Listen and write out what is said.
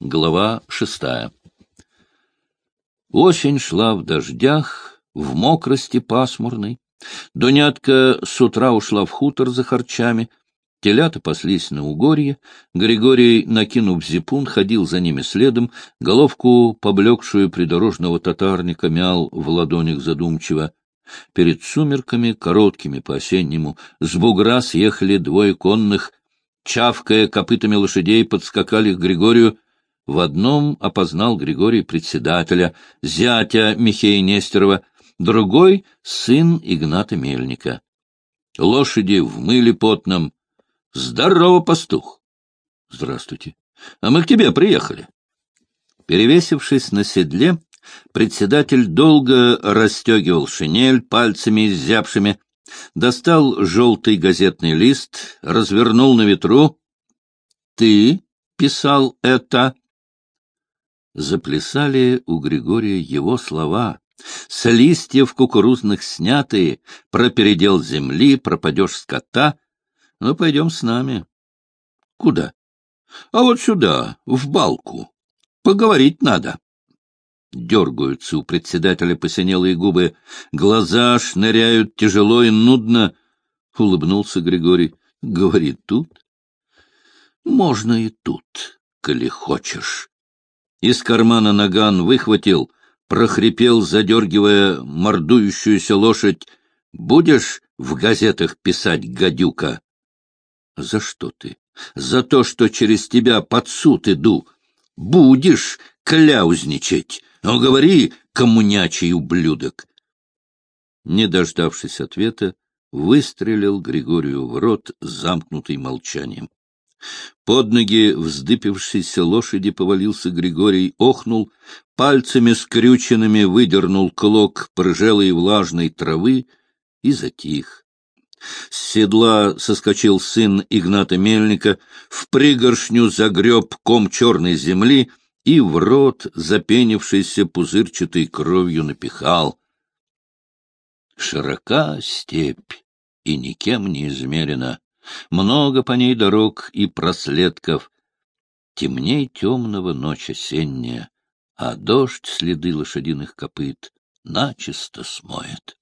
Глава шестая. Осень шла в дождях, в мокрости пасмурной. Дунятка с утра ушла в хутор за харчами, телята паслись на угорье, Григорий, накинув зипун, ходил за ними следом, головку, поблекшую придорожного татарника, мял в ладонях задумчиво. Перед сумерками, короткими по-осеннему, с бугра съехали двое конных, чавкая копытами лошадей, подскакали к Григорию, в одном опознал Григорий председателя, зятя Михея Нестерова, другой — сын Игната Мельника. Лошади в мыле потном. Здорово, пастух! Здравствуйте. А мы к тебе приехали. Перевесившись на седле, председатель долго расстегивал шинель пальцами изябшими, достал желтый газетный лист, развернул на ветру. — Ты писал это? Заплясали у Григория его слова. С листьев кукурузных снятые, про передел земли, пропадешь скота. Ну, пойдем с нами. Куда? А вот сюда, в балку. Поговорить надо. Дергаются у председателя посинелые губы, глаза шныряют тяжело и нудно. Улыбнулся Григорий. Говорит, тут? Можно и тут, коли хочешь. Из кармана наган выхватил, прохрипел, задергивая мордующуюся лошадь. — Будешь в газетах писать, гадюка? — За что ты? — За то, что через тебя под суд иду. Будешь кляузничать. Ну, говори, коммунячий ублюдок. Не дождавшись ответа, выстрелил Григорию в рот, замкнутый молчанием. Под ноги вздыбившейся лошади повалился Григорий, охнул, пальцами скрюченными выдернул клок пржелой влажной травы и затих. С седла соскочил сын Игната Мельника, в пригоршню загреб ком черной земли и в рот запенившийся пузырчатой кровью напихал. Широка степь и никем не измерена. Много по ней дорог и проследков. Темней темного ночь осенняя, а дождь следы лошадиных копыт начисто смоет.